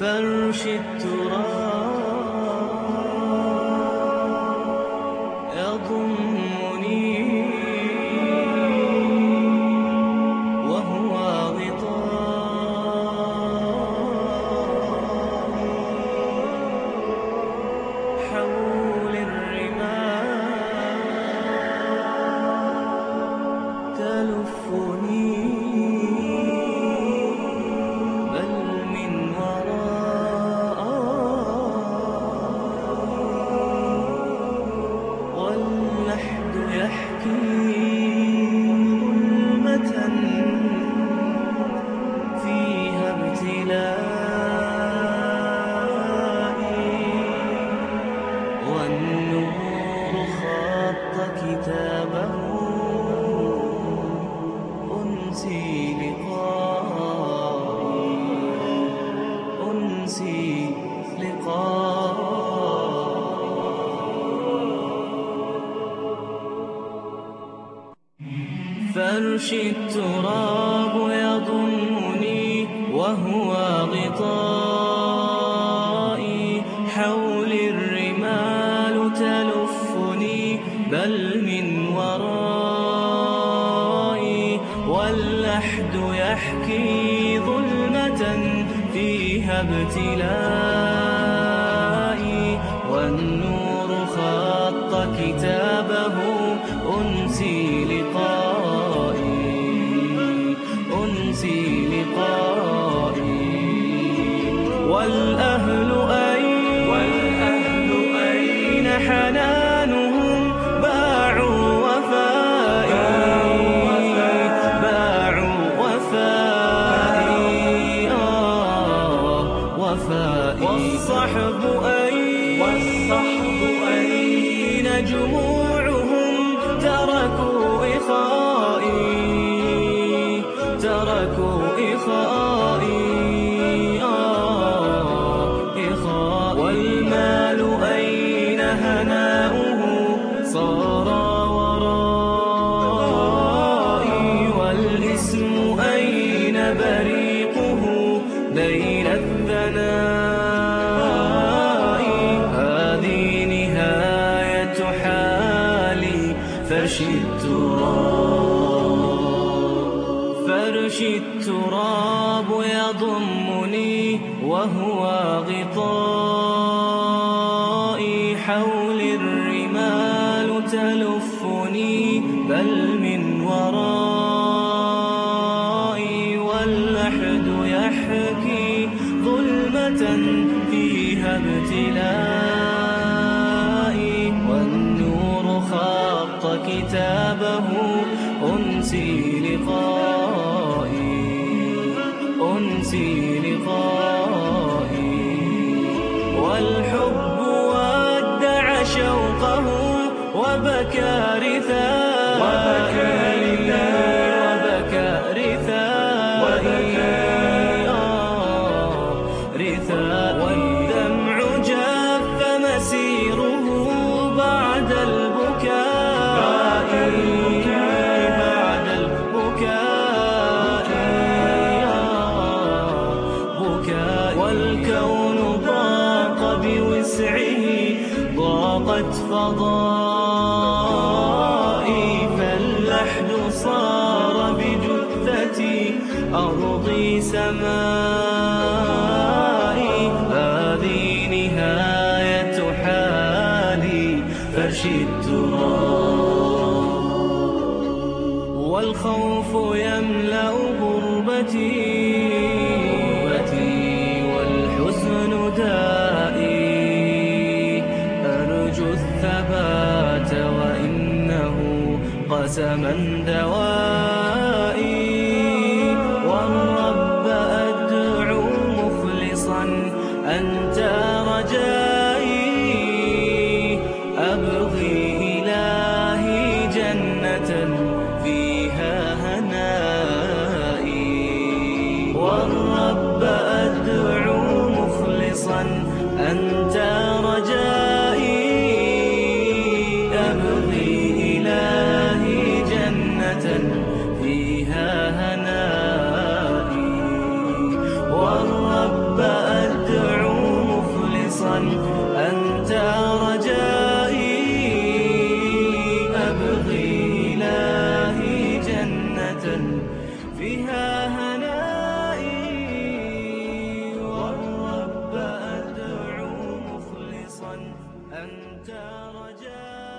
فرش التراب يضمني واللحد فرش التراب يضمني وهو غطائي. حول الرمال تلفني بل من ورائي. واللحد يحكي ظلمة فيها ابتلائي والأهل أين؟ والأهل أين؟ حنانهم باعوا وفائي. باعوا وفائي. آه وفائي. والصحب أين؟ والصحب أين؟ جموعهم تركوا إخائي. تركوا فرش التراب فرش التراب يضمني وهو غطائي حول الرمال تلفني بل من ورائي كتابه أنسي لقائي أنسي لقائي. والحب ودع شوقه وبكى رثائي والكون ضاق بوسعه ضاقت فضائي. فاللحد صار بجثتي أرضي سمائي. هذه نهاية حالي فرش التراب والخوف يملأ غربتي. قسما دوائي والرب أدعو مخلصا أنت رجائي. أبغي إلهي جنة فيها هنائي. والرب أدعو مخلصا أنت رجائي. أنت رجاء.